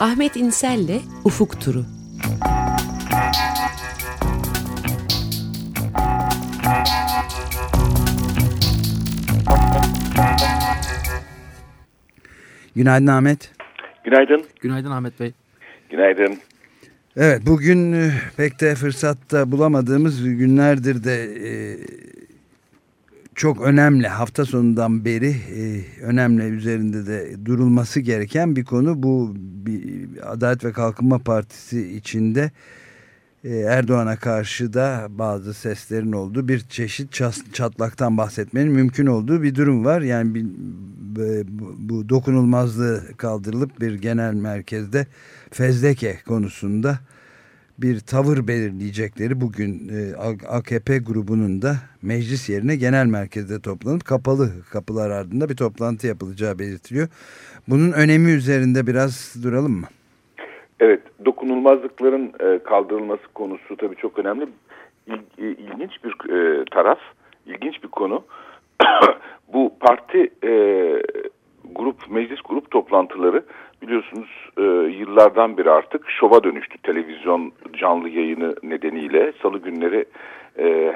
Ahmet İnsel'le Ufuk Turu. Günaydın Ahmet. Günaydın. Günaydın Ahmet Bey. Günaydın. Evet bugün e, pek de fırsatta bulamadığımız günlerdir de e, çok önemli hafta sonundan beri e, önemli üzerinde de durulması gereken bir konu bu bir, Adalet ve Kalkınma Partisi içinde e, Erdoğan'a karşı da bazı seslerin olduğu bir çeşit çatlaktan bahsetmenin mümkün olduğu bir durum var. Yani bir, bu, bu dokunulmazlığı kaldırılıp bir genel merkezde fezleke konusunda bir tavır belirleyecekleri bugün e, AKP grubunun da meclis yerine genel merkezde toplanıp kapalı kapılar ardında bir toplantı yapılacağı belirtiliyor. Bunun önemi üzerinde biraz duralım mı? Evet, dokunulmazlıkların e, kaldırılması konusu tabii çok önemli. İl, e, ilginç bir taraf, ilginç bir konu. Bu parti grup, meclis grup toplantıları biliyorsunuz e, yıllardan beri artık şova dönüştü. Televizyon canlı yayını nedeniyle salı günleri e,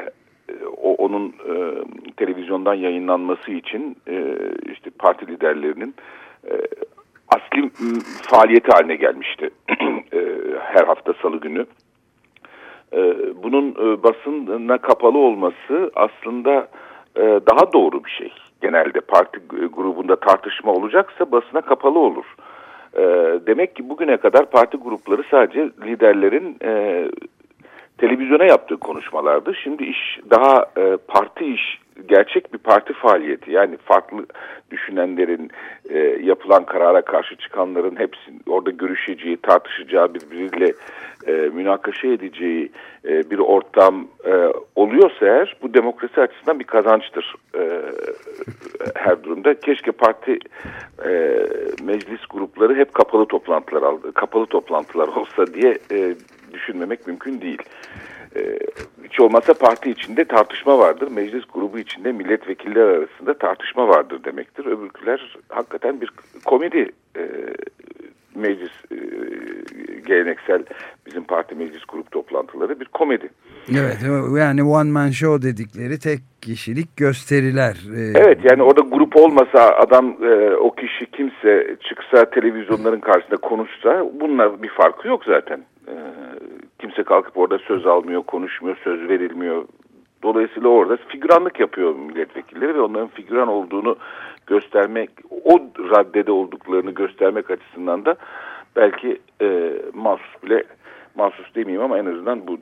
o, onun e, televizyondan yayınlanması için e, işte parti liderlerinin e, asli faaliyeti haline gelmişti e, her hafta salı günü. E, bunun e, basına kapalı olması aslında daha doğru bir şey. Genelde parti grubunda tartışma olacaksa basına kapalı olur. Demek ki bugüne kadar parti grupları sadece liderlerin televizyona yaptığı konuşmalardı. Şimdi iş daha parti iş gerçek bir parti faaliyeti yani farklı düşünenlerin e, yapılan karara karşı çıkanların hepsinin orada görüşeceği, tartışacağı, birbiriyle e, münakaşa edeceği e, bir ortam e, oluyorsa eğer bu demokrasi açısından bir kazançtır e, her durumda. Keşke parti e, meclis grupları hep kapalı toplantılar aldı, kapalı toplantılar olsa diye e, düşünmemek mümkün değil. Ee, hiç olmazsa parti içinde tartışma vardır. Meclis grubu içinde milletvekiller arasında tartışma vardır demektir. Öbürküler hakikaten bir komedi e, meclis e, geleneksel bizim parti meclis grup toplantıları bir komedi. Evet yani one man show dedikleri tek kişilik gösteriler. E, evet yani orada grup olmasa adam e, o kişi kimse çıksa televizyonların karşısında konuşsa bununla bir farkı yok zaten. Kimse kalkıp orada söz almıyor, konuşmuyor, söz verilmiyor. Dolayısıyla orada figüranlık yapıyor milletvekilleri ve onların figüran olduğunu göstermek, o raddede olduklarını göstermek açısından da belki e, mahsus bile, mahsus demeyeyim ama en azından bu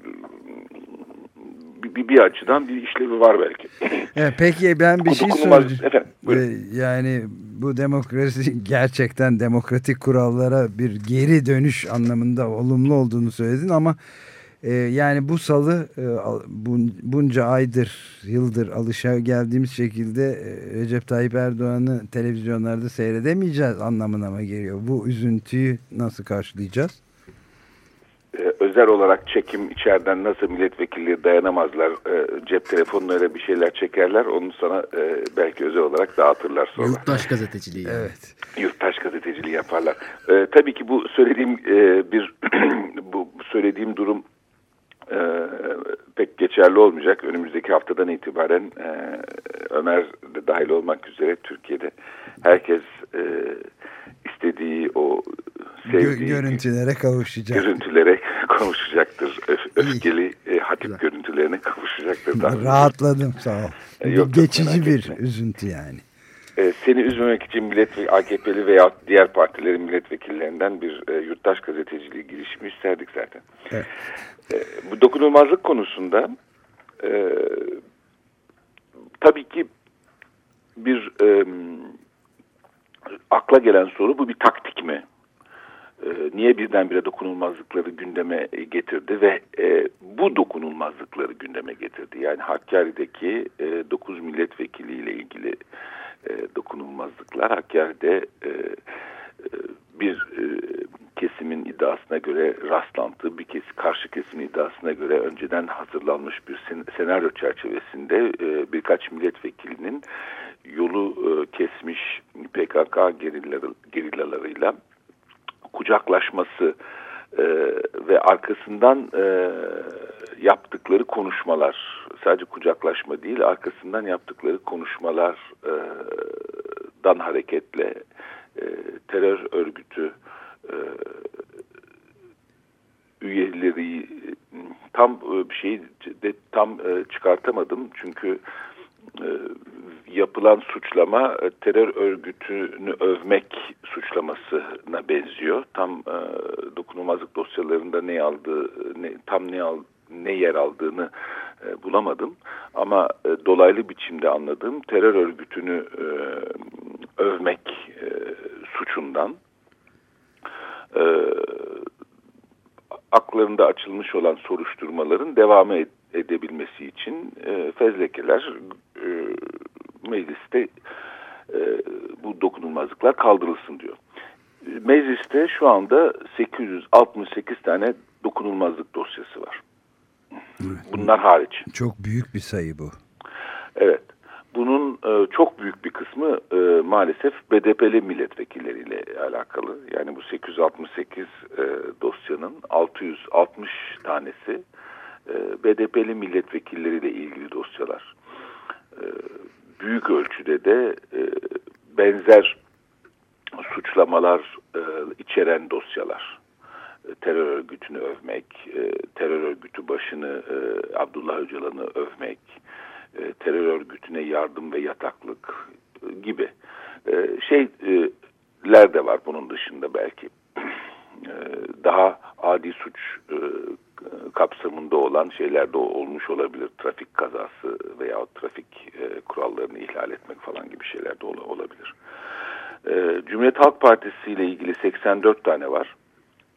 bir, bir açıdan bir işlevi var belki. Evet, peki ben bir şey soracağım. Efendim, ee, yani bu demokrasi gerçekten demokratik kurallara bir geri dönüş anlamında olumlu olduğunu söyledin ama e, yani bu salı e, bun, bunca aydır, yıldır alışa geldiğimiz şekilde e, Recep Tayyip Erdoğan'ı televizyonlarda seyredemeyeceğiz anlamına mı geliyor? Bu üzüntüyü nasıl karşılayacağız? Ee, özel olarak çekim içeriden nasıl milletvekilleri dayanamazlar e, cep telefonlarıyla bir şeyler çekerler onu sana e, belki özel olarak dağıtırlar sonra. Yurttaş gazeteciliği. Evet. Yurttaş gazeteciliği yaparlar. E, tabii ki bu söylediğim e, bir bu söylediğim durum e, pek geçerli olmayacak. Önümüzdeki haftadan itibaren e, Ömer de dahil olmak üzere Türkiye'de herkes e, istediği o sevdiği görüntülere kavuşacak. Görüntülere kavuşacaktır. Öf, öfkeli e, hatip görüntülerine kavuşacaktır. Daha Rahatladım sağ ol. E, yok, Geçici bir etme. üzüntü yani. E, seni üzmemek için millet AKP'li veya diğer partilerin milletvekillerinden bir e, yurttaş gazeteciliği girişimi isterdik zaten. Evet. E, bu dokunulmazlık konusunda e, tabii ki bir e, akla gelen soru bu bir taktik mi? E, niye birdenbire dokunulmazlıkları gündeme getirdi ve e, bu dokunulmazlıkları gündeme getirdi? Yani Hakkari'deki e, 9 milletvekiliyle ilgili e, dokunulmazlıklar Hakkari'de e, e, bir e, kesimin iddiasına göre rastlantı, bir kes, karşı kesimin iddiasına göre önceden hazırlanmış bir sen, senaryo çerçevesinde e, birkaç milletvekilinin yolu e, kesmiş PKK gerillaları, gerillalarıyla kucaklaşması ve arkasından yaptıkları konuşmalar sadece kucaklaşma değil arkasından yaptıkları konuşmalardan hareketle e, terör örgütü e, üyeleri tam e, bir şeyi de tam e, çıkartamadım çünkü yapılan suçlama terör örgütünü övmek suçlamasına benziyor. Tam dokunulmazlık dosyalarında ne aldığı, ne, tam ne al, ne yer aldığını bulamadım. Ama dolaylı biçimde anladığım terör örgütünü övmek suçundan aklarında açılmış olan soruşturmaların devam edebilmesi için e, fezlekeler e, mecliste e, bu dokunulmazlıklar kaldırılsın diyor. Mecliste şu anda 868 tane dokunulmazlık dosyası var. Bunlar hariç. Çok büyük bir sayı bu. Evet. Bunun e, çok büyük bir kısmı e, maalesef BDP'li milletvekilleriyle alakalı. Yani bu 868 e, dosyanın 660 tanesi e, BDP'li milletvekilleriyle ilgili dosyalar. E, büyük ölçüde de e, benzer suçlamalar e, içeren dosyalar. Terör örgütünü övmek, e, terör örgütü başını e, Abdullah Öcalan'ı övmek, e, terör örgütüne yardım ve yataklık gibi şeyler de var bunun dışında belki daha adi suç kapsamında olan şeyler de olmuş olabilir. Trafik kazası veya trafik kurallarını ihlal etmek falan gibi şeyler de ol olabilir. Cumhuriyet Halk Partisi ile ilgili 84 tane var.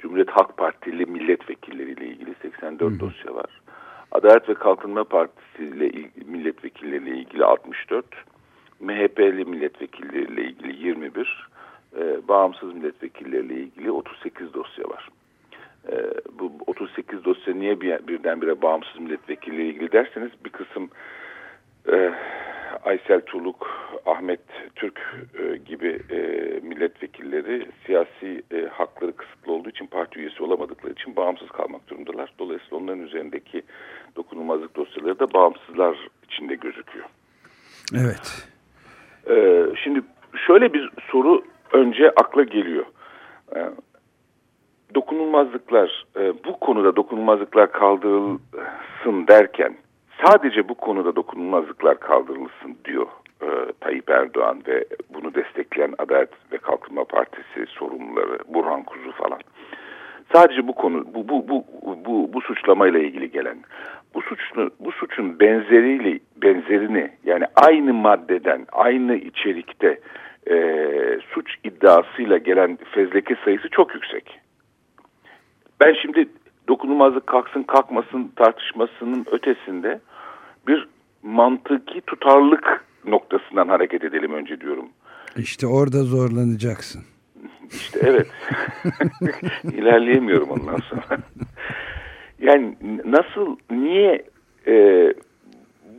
Cumhuriyet Halk Partili milletvekilleriyle ilgili 84 Hı. dosya var. Adalet ve Kalkınma Partisi ile milletvekilleriyle ilgili 64, MHP'li milletvekilleriyle ilgili 21, e, bağımsız milletvekilleriyle ilgili 38 dosya var. E, bu 38 dosya niye bir, birdenbire bağımsız milletvekilleriyle ilgili derseniz bir kısım e, Aysel Tuluk, Ahmet Türk e, gibi e, milletvekilleri siyasi e, hakları kısıtlı olduğu için parti üyesi olamadıkları için bağımsız kalmak durumundalar. Dolayısıyla onların üzerindeki dokunulmazlık dosyaları da bağımsızlar içinde gözüküyor. Evet. E, şimdi şöyle bir soru önce akla geliyor. E, dokunulmazlıklar, e, bu konuda dokunulmazlıklar kaldırılsın derken sadece bu konuda dokunulmazlıklar kaldırılsın diyor e, Tayyip Erdoğan ve bunu destekleyen Adalet ve Kalkınma Partisi sorumluları Burhan Kuzu falan. Sadece bu konu bu bu bu bu, bu suçlamayla ilgili gelen bu suçlu bu suçun benzeriyle benzerini yani aynı maddeden aynı içerikte e, suç iddiasıyla gelen fezleke sayısı çok yüksek. Ben şimdi dokunulmazlık kalksın kalkmasın tartışmasının ötesinde bir mantıki tutarlılık noktasından hareket edelim önce diyorum. İşte orada zorlanacaksın. İşte evet. İlerleyemiyorum ondan sonra. yani nasıl, niye e,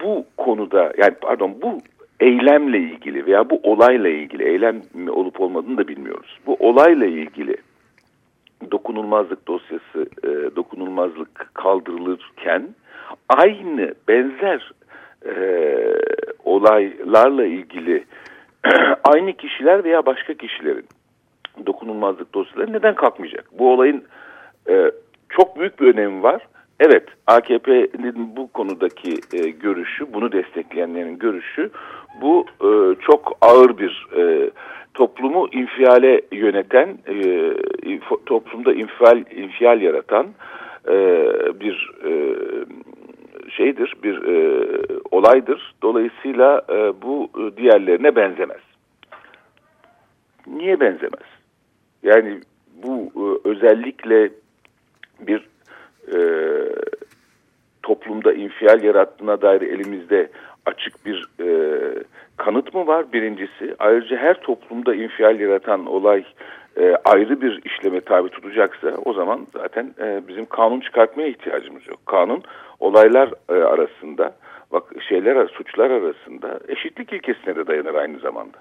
bu konuda, yani pardon bu eylemle ilgili veya bu olayla ilgili, eylem mi olup olmadığını da bilmiyoruz. Bu olayla ilgili dokunulmazlık dosyası, e, dokunulmazlık kaldırılırken aynı benzer e, olaylarla ilgili aynı kişiler veya başka kişilerin dokunulmazlık dosyaları neden kalkmayacak? Bu olayın e, çok büyük bir önemi var. Evet AKP'nin bu konudaki e, görüşü, bunu destekleyenlerin görüşü bu e, çok ağır bir e, toplumu infiale yöneten, e, toplumda infial, infial yaratan e, bir e, şeydir, bir olaydır. Dolayısıyla bu diğerlerine benzemez. Niye benzemez? Yani bu özellikle bir toplumda infial yarattığına dair elimizde açık bir e, kanıt mı var birincisi? Ayrıca her toplumda infial yaratan olay e, ayrı bir işleme tabi tutacaksa o zaman zaten e, bizim kanun çıkartmaya ihtiyacımız yok. Kanun olaylar e, arasında, bak şeyler suçlar arasında eşitlik ilkesine de dayanır aynı zamanda.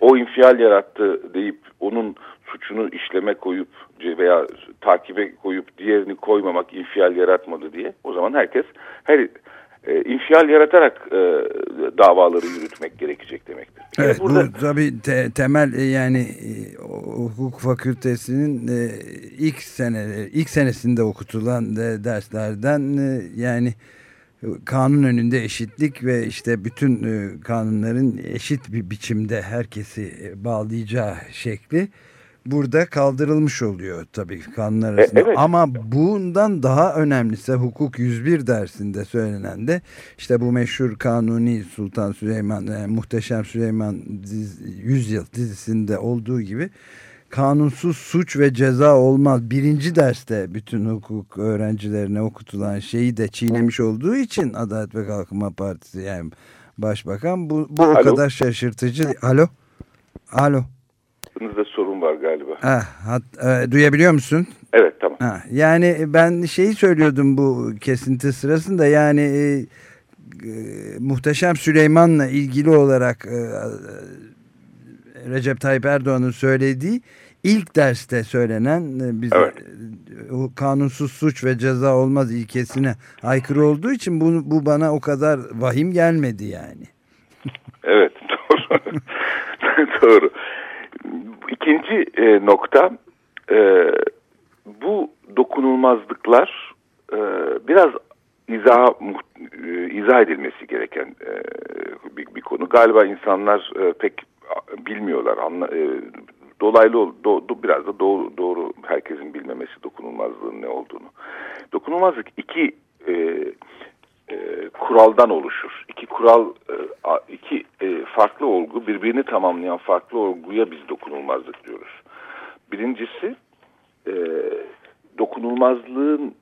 O infial yarattı deyip onun suçunu işleme koyup veya takibe koyup diğerini koymamak infial yaratmadı diye o zaman herkes her e, infial yaratarak e, davaları yürütmek gerekecek demektir. Evet, burada... bu tabii te, temel e, yani e, hukuk fakültesinin e, ilk sene ilk senesinde okutulan de, derslerden e, yani kanun önünde eşitlik ve işte bütün e, kanunların eşit bir biçimde herkesi e, bağlayacağı şekli burada kaldırılmış oluyor tabii kanunlar e, arasında. E, evet. Ama bundan daha önemlisi hukuk 101 dersinde söylenen de işte bu meşhur Kanuni Sultan Süleyman, yani Muhteşem Süleyman diz, 100 yıl dizisinde olduğu gibi kanunsuz suç ve ceza olmaz. Birinci derste bütün hukuk öğrencilerine okutulan şeyi de çiğnemiş olduğu için Adalet ve Kalkınma Partisi yani başbakan bu, bu o kadar şaşırtıcı. Alo? Alo? Aklınızda sorun var galiba. Ha, hat, e, duyabiliyor musun? Evet tamam. Ha, yani ben şeyi söylüyordum bu kesinti sırasında yani e, e, Muhteşem Süleyman'la ilgili olarak e, Recep Tayyip Erdoğan'ın söylediği ilk derste söylenen e, bize evet. E, kanunsuz suç ve ceza olmaz ilkesine aykırı olduğu için bu, bu bana o kadar vahim gelmedi yani. Evet doğru. doğru. İkinci e, nokta e, bu dokunulmazlıklar e, biraz izah, e, izah edilmesi gereken e, bir, bir konu. Galiba insanlar e, pek bilmiyorlar. Anla, e, dolaylı do, do, biraz da doğru, doğru herkesin bilmemesi dokunulmazlığın ne olduğunu. Dokunulmazlık iki e, e, kuraldan oluşur. İki kural, farklı olgu birbirini tamamlayan farklı olguya biz dokunulmazlık diyoruz. Birincisi e, dokunulmazlığın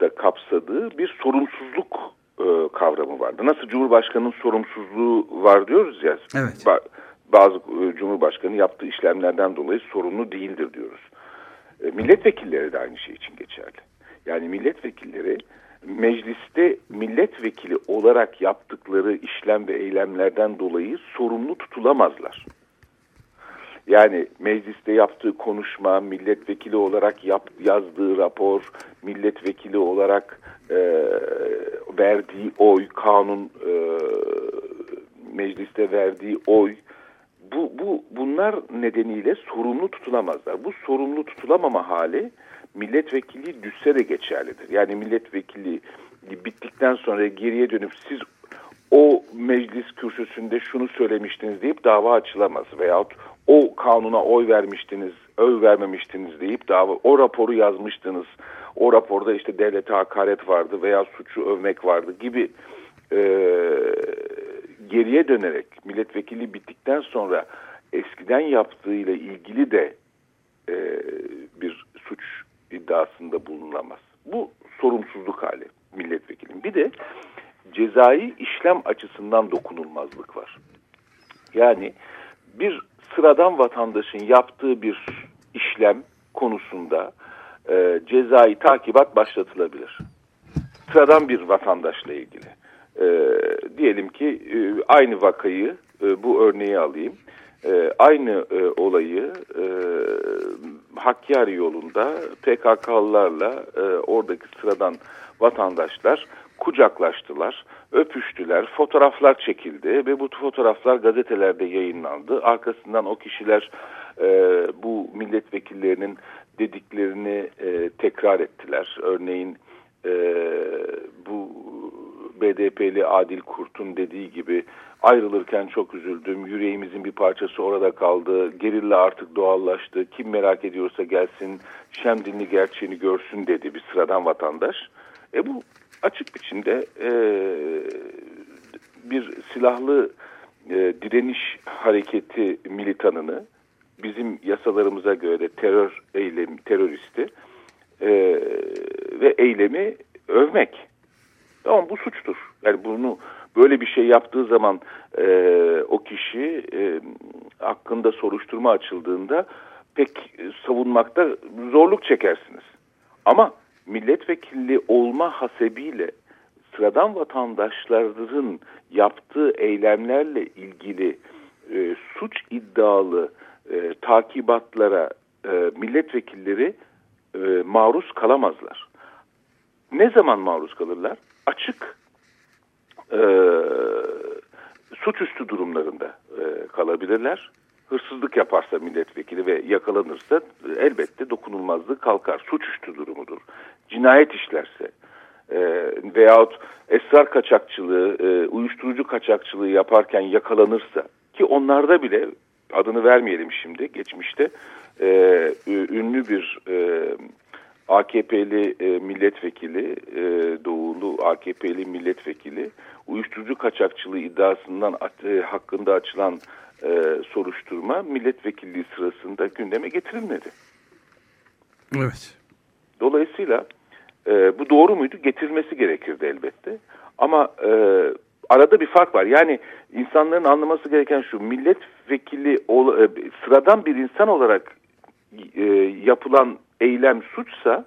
da kapsadığı bir sorumsuzluk e, kavramı vardı. Nasıl Cumhurbaşkanı'nın sorumsuzluğu var diyoruz ya. Evet. Ba bazı e, Cumhurbaşkanı yaptığı işlemlerden dolayı sorumlu değildir diyoruz. E, milletvekilleri de aynı şey için geçerli. Yani milletvekilleri mecliste milletvekili olarak yaptıkları işlem ve eylemlerden dolayı sorumlu tutulamazlar. Yani mecliste yaptığı konuşma, milletvekili olarak yap, yazdığı rapor, milletvekili olarak e, verdiği oy, kanun e, mecliste verdiği oy, bu, bu bunlar nedeniyle sorumlu tutulamazlar. Bu sorumlu tutulamama hali milletvekili düşse de geçerlidir. Yani milletvekili bittikten sonra geriye dönüp siz o meclis kürsüsünde şunu söylemiştiniz deyip dava açılamaz. Veyahut o kanuna oy vermiştiniz, öv vermemiştiniz deyip dava, o raporu yazmıştınız. O raporda işte devlete hakaret vardı veya suçu övmek vardı gibi e, geriye dönerek milletvekili bittikten sonra eskiden yaptığıyla ilgili de e, bir suç iddiasında bulunamaz. Bu sorumsuzluk hali milletvekilinin. Bir de cezai işlem açısından dokunulmazlık var. Yani bir sıradan vatandaşın yaptığı bir işlem konusunda e, cezai takibat başlatılabilir. Sıradan bir vatandaşla ilgili. E, diyelim ki e, aynı vakayı, e, bu örneği alayım e, aynı e, olayı e, Hakkari yolunda PKK'lılarla e, oradaki sıradan vatandaşlar kucaklaştılar, öpüştüler, fotoğraflar çekildi ve bu fotoğraflar gazetelerde yayınlandı. Arkasından o kişiler e, bu milletvekillerinin dediklerini e, tekrar ettiler. Örneğin e, bu BDP'li Adil Kurt'un dediği gibi ayrılırken çok üzüldüm. Yüreğimizin bir parçası orada kaldı. Gerilla artık doğallaştı. Kim merak ediyorsa gelsin Şemdinli gerçeğini görsün dedi bir sıradan vatandaş. E bu açık biçimde e, bir silahlı e, direniş hareketi militanını bizim yasalarımıza göre terör eylemi, teröristi e, ve eylemi övmek. Tamam bu suçtur. Yani bunu böyle bir şey yaptığı zaman e, o kişi e, hakkında soruşturma açıldığında pek savunmakta zorluk çekersiniz. Ama milletvekili olma hasebiyle sıradan vatandaşların yaptığı eylemlerle ilgili e, suç iddialı e, takibatlara e, milletvekilleri e, maruz kalamazlar. Ne zaman maruz kalırlar? Açık e, suçüstü durumlarında e, kalabilirler. Hırsızlık yaparsa milletvekili ve yakalanırsa e, elbette dokunulmazlığı kalkar. Suçüstü durumudur. Cinayet işlerse e, veyahut esrar kaçakçılığı, e, uyuşturucu kaçakçılığı yaparken yakalanırsa ki onlarda bile adını vermeyelim şimdi geçmişte e, ünlü bir e, AKP'li e, milletvekili, e, doğulu AKP'li milletvekili uyuşturucu kaçakçılığı iddiasından e, hakkında açılan e, soruşturma milletvekilliği sırasında gündeme getirilmedi. Evet. Dolayısıyla e, bu doğru muydu? Getirilmesi gerekirdi elbette. Ama e, arada bir fark var. Yani insanların anlaması gereken şu milletvekili ol, e, sıradan bir insan olarak e, yapılan eylem suçsa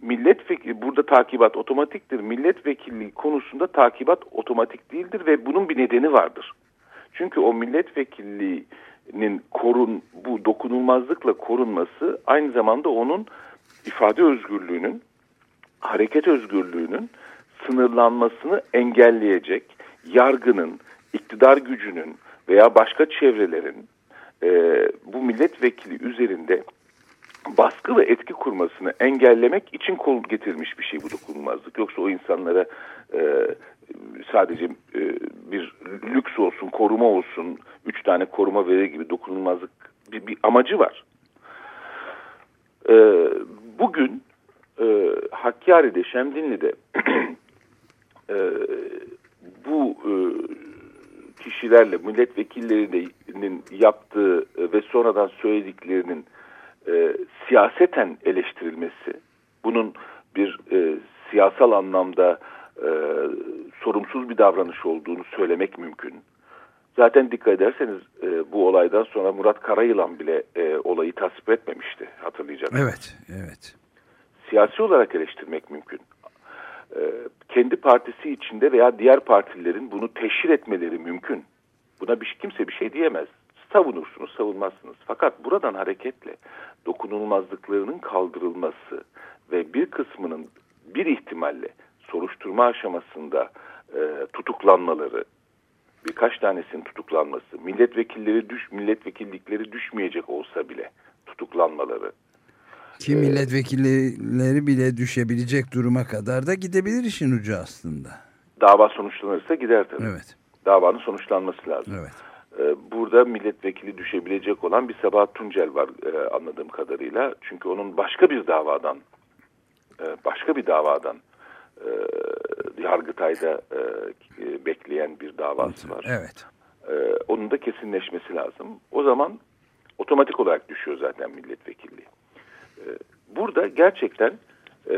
milletvekili burada takibat otomatiktir. Milletvekilliği konusunda takibat otomatik değildir ve bunun bir nedeni vardır. Çünkü o milletvekilliğinin korun bu dokunulmazlıkla korunması aynı zamanda onun ifade özgürlüğünün hareket özgürlüğünün sınırlanmasını engelleyecek yargının, iktidar gücünün veya başka çevrelerin e, bu milletvekili üzerinde baskı ve etki kurmasını engellemek için kol getirmiş bir şey bu dokunulmazlık. Yoksa o insanlara e, sadece e, bir lüks olsun, koruma olsun, üç tane koruma verir gibi dokunulmazlık bir, bir amacı var. E, bugün e, Hakkari'de, Şemdinli'de e, bu e, kişilerle milletvekillerinin yaptığı ve sonradan söylediklerinin e, siyaseten eleştirilmesi, bunun bir e, siyasal anlamda e, sorumsuz bir davranış olduğunu söylemek mümkün. Zaten dikkat ederseniz e, bu olaydan sonra Murat Karayılan bile e, olayı tasvip etmemişti hatırlayacaksınız. Evet, evet. Siyasi olarak eleştirmek mümkün. E, kendi partisi içinde veya diğer partilerin bunu teşhir etmeleri mümkün. Buna bir, kimse bir şey diyemez. Savunursunuz, savunmazsınız. Fakat buradan hareketle dokunulmazlıklarının kaldırılması ve bir kısmının bir ihtimalle soruşturma aşamasında e, tutuklanmaları, birkaç tanesinin tutuklanması, milletvekilleri düş, milletvekillikleri düşmeyecek olsa bile tutuklanmaları. Ki e, milletvekilleri bile düşebilecek duruma kadar da gidebilir işin ucu aslında. Dava sonuçlanırsa gider tabii. Evet. Davanın sonuçlanması lazım. Evet. E, burada milletvekili düşebilecek olan bir Sabahat Tuncel var e, anladığım kadarıyla. Çünkü onun başka bir davadan, başka bir davadan e, Yargıtay'da e, e, bekleyen bir davası var. Evet. E, onun da kesinleşmesi lazım. O zaman otomatik olarak düşüyor zaten milletvekilliği. E, burada gerçekten e,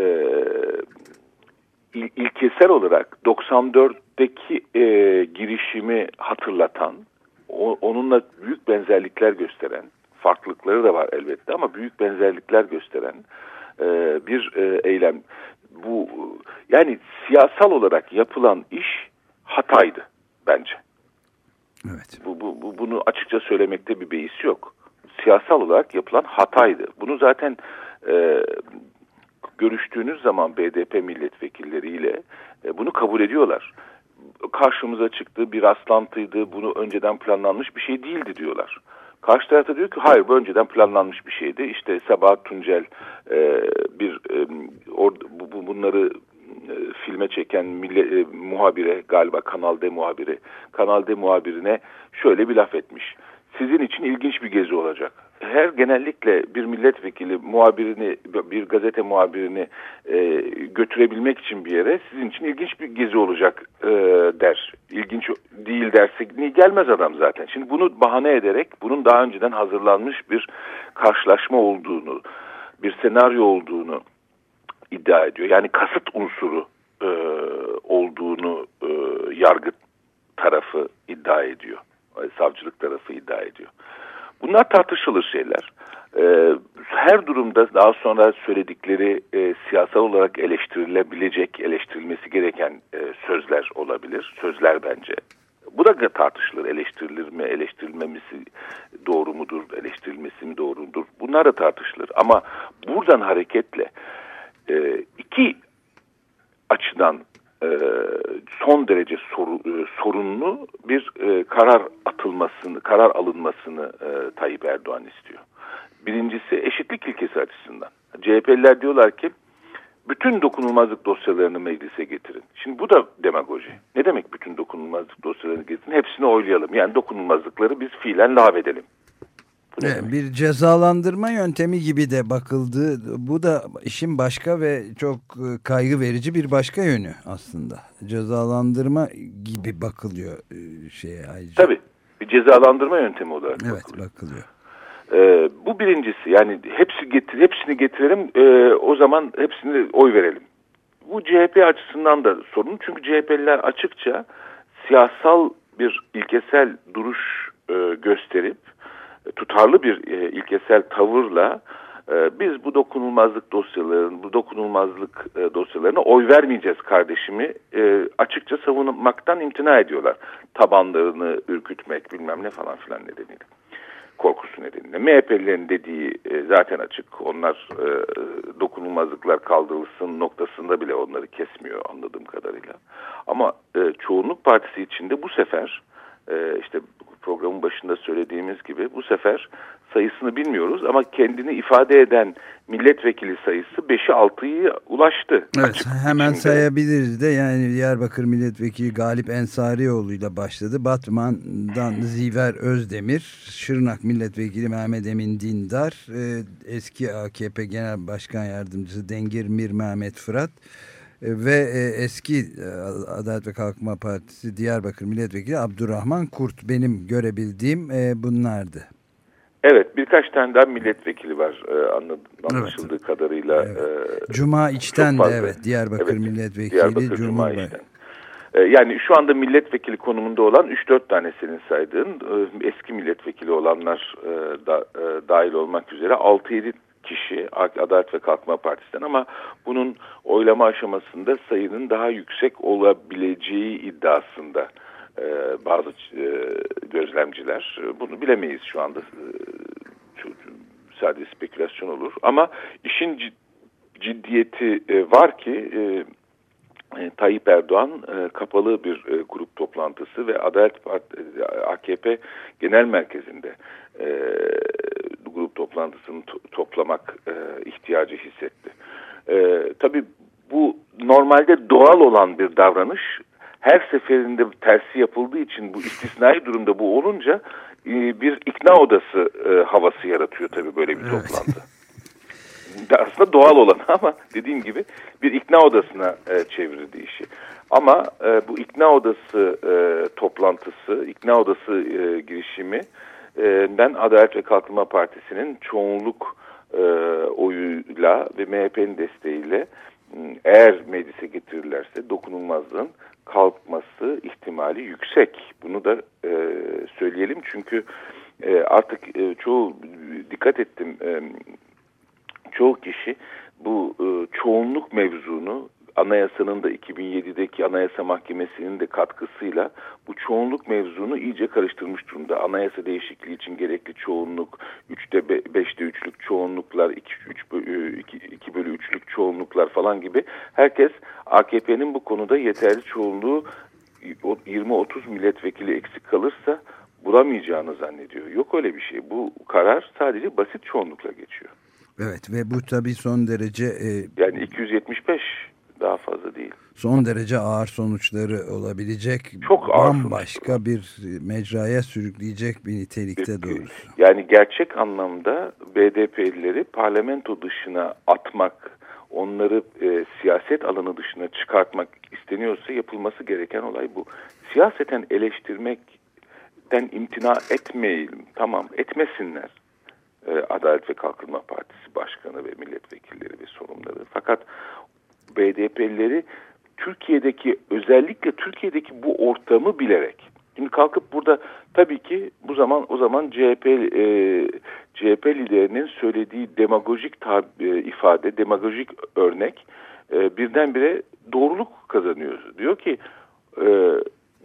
il, ilkesel olarak 94'teki e, girişimi hatırlatan, o, onunla büyük benzerlikler gösteren, farklılıkları da var elbette ama büyük benzerlikler gösteren e, bir e, eylem bu yani siyasal olarak yapılan iş hataydı bence. Evet. Bu, bu, bu bunu açıkça söylemekte bir beis yok. Siyasal olarak yapılan hataydı. Bunu zaten e, görüştüğünüz zaman BDP milletvekilleriyle e, bunu kabul ediyorlar. Karşımıza çıktı bir rastlantıydı, bunu önceden planlanmış bir şey değildi diyorlar. Karşı tarafta diyor ki hayır bu önceden planlanmış bir şeydi. İşte Sabahat Tuncel e, bir e, or, bu, bunları e, filme çeken mille, e, muhabire galiba Kanal D muhabiri Kanal D muhabirine şöyle bir laf etmiş. Sizin için ilginç bir gezi olacak her genellikle bir milletvekili muhabirini bir gazete muhabirini e, götürebilmek için bir yere sizin için ilginç bir gezi olacak e, der. İlginç değil derse gelmez adam zaten. Şimdi bunu bahane ederek bunun daha önceden hazırlanmış bir karşılaşma olduğunu, bir senaryo olduğunu iddia ediyor. Yani kasıt unsuru e, olduğunu e, yargı tarafı iddia ediyor. Savcılık tarafı iddia ediyor. Bunlar tartışılır şeyler. Ee, her durumda daha sonra söyledikleri e, siyasal olarak eleştirilebilecek, eleştirilmesi gereken e, sözler olabilir. Sözler bence. Bu da tartışılır. Eleştirilir mi, eleştirilmemesi doğru mudur, eleştirilmesi mi doğrudur? Bunlar da tartışılır. Ama buradan hareketle e, iki açıdan son derece e, sorunlu bir e, karar atılmasını, karar alınmasını e, Tayyip Erdoğan istiyor. Birincisi eşitlik ilkesi açısından. CHP'liler diyorlar ki bütün dokunulmazlık dosyalarını meclise getirin. Şimdi bu da demagoji. Ne demek bütün dokunulmazlık dosyalarını getirin? Hepsini oylayalım. Yani dokunulmazlıkları biz fiilen lağvedelim. Evet, bir cezalandırma yöntemi gibi de bakıldı. Bu da işin başka ve çok e, kaygı verici bir başka yönü aslında. Cezalandırma gibi bakılıyor e, şeye ayrıca. Tabii. Bir cezalandırma yöntemi olarak evet, bakılıyor. bakılıyor. Ee, bu birincisi. Yani hepsi getir, hepsini getirelim. E, o zaman hepsini oy verelim. Bu CHP açısından da sorun. Çünkü CHP'liler açıkça siyasal bir ilkesel duruş e, gösterip tutarlı bir e, ilkesel tavırla e, biz bu dokunulmazlık dosyalarının, bu dokunulmazlık e, dosyalarına oy vermeyeceğiz kardeşimi e, açıkça savunmaktan imtina ediyorlar. Tabanlarını ürkütmek bilmem ne falan filan nedeniyle. Korkusu nedeniyle. MHP'lilerin dediği e, zaten açık. Onlar e, dokunulmazlıklar kaldırılsın noktasında bile onları kesmiyor anladığım kadarıyla. Ama e, çoğunluk partisi içinde bu sefer e, işte programın başında söylediğimiz gibi bu sefer sayısını bilmiyoruz ama kendini ifade eden milletvekili sayısı 5'i 6'yı ulaştı. Evet Açık hemen içinde. sayabiliriz de yani Diyarbakır milletvekili Galip Ensarioğlu ile başladı. Batman'dan Ziver Özdemir, Şırnak milletvekili Mehmet Emin Dindar, e, eski AKP Genel Başkan Yardımcısı Dengir Mir Mehmet Fırat, ve e, eski e, Adalet ve Kalkınma Partisi Diyarbakır Milletvekili Abdurrahman Kurt benim görebildiğim bunlardı. Evet birkaç tane daha milletvekili var anlaşıldığı evet. kadarıyla. Evet. Cuma İçten de evet Diyarbakır evet, Milletvekili Diyarbakır Cuma İçten. Yani şu anda milletvekili konumunda olan 3-4 tane senin saydığın eski milletvekili olanlar da, dahil olmak üzere 6-7 kişi Adalet ve Kalkınma Partisi'nden ama bunun oylama aşamasında sayının daha yüksek olabileceği iddiasında e, bazı e, gözlemciler. Bunu bilemeyiz şu anda. E, sadece spekülasyon olur. Ama işin ciddiyeti e, var ki e, e, Tayyip Erdoğan e, kapalı bir e, grup toplantısı ve Adalet Parti, e, AKP Genel Merkezi'nde e, toplantısını to toplamak e, ihtiyacı hissetti. E, tabii bu normalde doğal olan bir davranış her seferinde tersi yapıldığı için bu istisnai durumda bu olunca e, bir ikna odası e, havası yaratıyor tabii böyle bir evet. toplantı. Aslında doğal olan ama dediğim gibi bir ikna odasına e, çevirdi işi. Ama e, bu ikna odası e, toplantısı, ikna odası e, girişimi ben Adalet ve Kalkınma Partisi'nin çoğunluk oyuyla ve MHP'nin desteğiyle eğer meclise getirirlerse dokunulmazlığın kalkması ihtimali yüksek. Bunu da söyleyelim çünkü artık e, çoğu dikkat ettim çoğu kişi bu e, çoğunluk mevzunu anayasanın da 2007'deki anayasa mahkemesinin de katkısıyla bu çoğunluk mevzunu iyice karıştırmış durumda. Anayasa değişikliği için gerekli çoğunluk, 3'te 5'te 3'lük çoğunluklar, 2, 3, 2, 2 bölü 3'lük çoğunluklar falan gibi herkes AKP'nin bu konuda yeterli çoğunluğu 20-30 milletvekili eksik kalırsa bulamayacağını zannediyor. Yok öyle bir şey. Bu karar sadece basit çoğunlukla geçiyor. Evet ve bu tabii son derece... E... Yani 275 daha fazla değil. Son derece ağır sonuçları olabilecek Çok ağır bambaşka bir mecraya sürükleyecek bir nitelikte doğrusu. Yani gerçek anlamda BDP'lileri parlamento dışına atmak, onları e, siyaset alanı dışına çıkartmak isteniyorsa yapılması gereken olay bu. Siyaseten eleştirmekten imtina etmeyelim. Tamam etmesinler. E, Adalet ve Kalkınma Partisi Başkanı ve milletvekilleri ve sorumluları. Fakat BDP'lileri Türkiye'deki özellikle Türkiye'deki bu ortamı bilerek Şimdi kalkıp burada tabii ki bu zaman o zaman CHP e, CHP liderinin söylediği demagojik tab, e, ifade, demagojik örnek e, birdenbire doğruluk kazanıyor. Diyor ki e,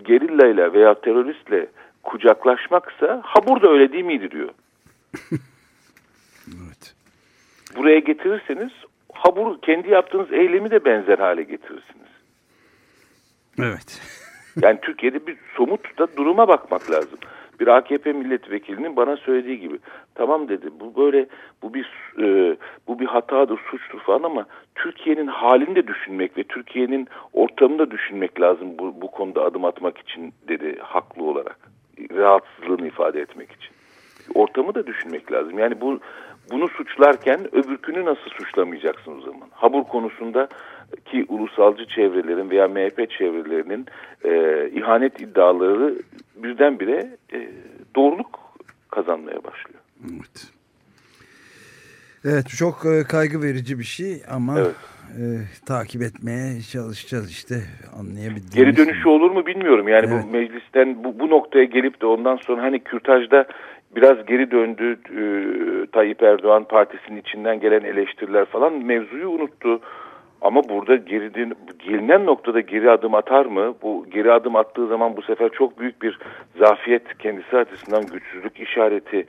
gerillayla veya teröristle kucaklaşmaksa ha burada öyle değil miydi diyor. evet. Buraya getirirseniz ha bu kendi yaptığınız eylemi de benzer hale getirirsiniz. Evet. Yani Türkiye'de bir somut da duruma bakmak lazım. Bir AKP milletvekilinin bana söylediği gibi tamam dedi bu böyle bu bir e, bu bir hatadır suçtur falan ama Türkiye'nin halini de düşünmek ve Türkiye'nin ortamını da düşünmek lazım bu, bu konuda adım atmak için dedi haklı olarak rahatsızlığını ifade etmek için. Ortamı da düşünmek lazım. Yani bu bunu suçlarken öbürkünü nasıl suçlamayacaksın o zaman? Habur konusunda ki ulusalcı çevrelerin veya MHP çevrelerinin e, ihanet iddiaları birdenbire e, doğruluk kazanmaya başlıyor. Evet. Evet çok e, kaygı verici bir şey ama evet. e, takip etmeye çalışacağız işte anlayabildiğimiz. Geri dönüşü olur mu bilmiyorum yani evet. bu meclisten bu, bu noktaya gelip de ondan sonra hani kürtajda biraz geri döndü e, Tayyip Erdoğan partisinin içinden gelen eleştiriler falan mevzuyu unuttu. Ama burada geriden, gelinen noktada geri adım atar mı? Bu geri adım attığı zaman bu sefer çok büyük bir zafiyet kendisi açısından güçsüzlük işareti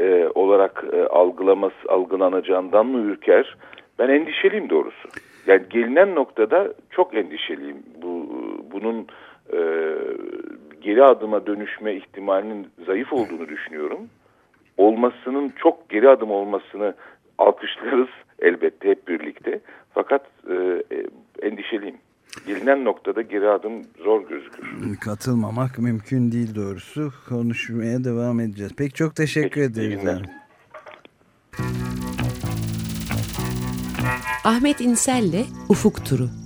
e, olarak e, algılaması algılanacağından mı ürker? Ben endişeliyim doğrusu. Yani gelinen noktada çok endişeliyim. Bu bunun e, geri adıma dönüşme ihtimalinin zayıf olduğunu düşünüyorum. Olmasının çok geri adım olmasını alkışlarız elbette hep birlikte. Fakat e, e, endişeliyim. Gelinen noktada geri adım zor gözükür. Katılmamak mümkün değil doğrusu. Konuşmaya devam edeceğiz. Pek çok teşekkür Peki, ederiz. Ahmet İnsel'le Ufuk Turu.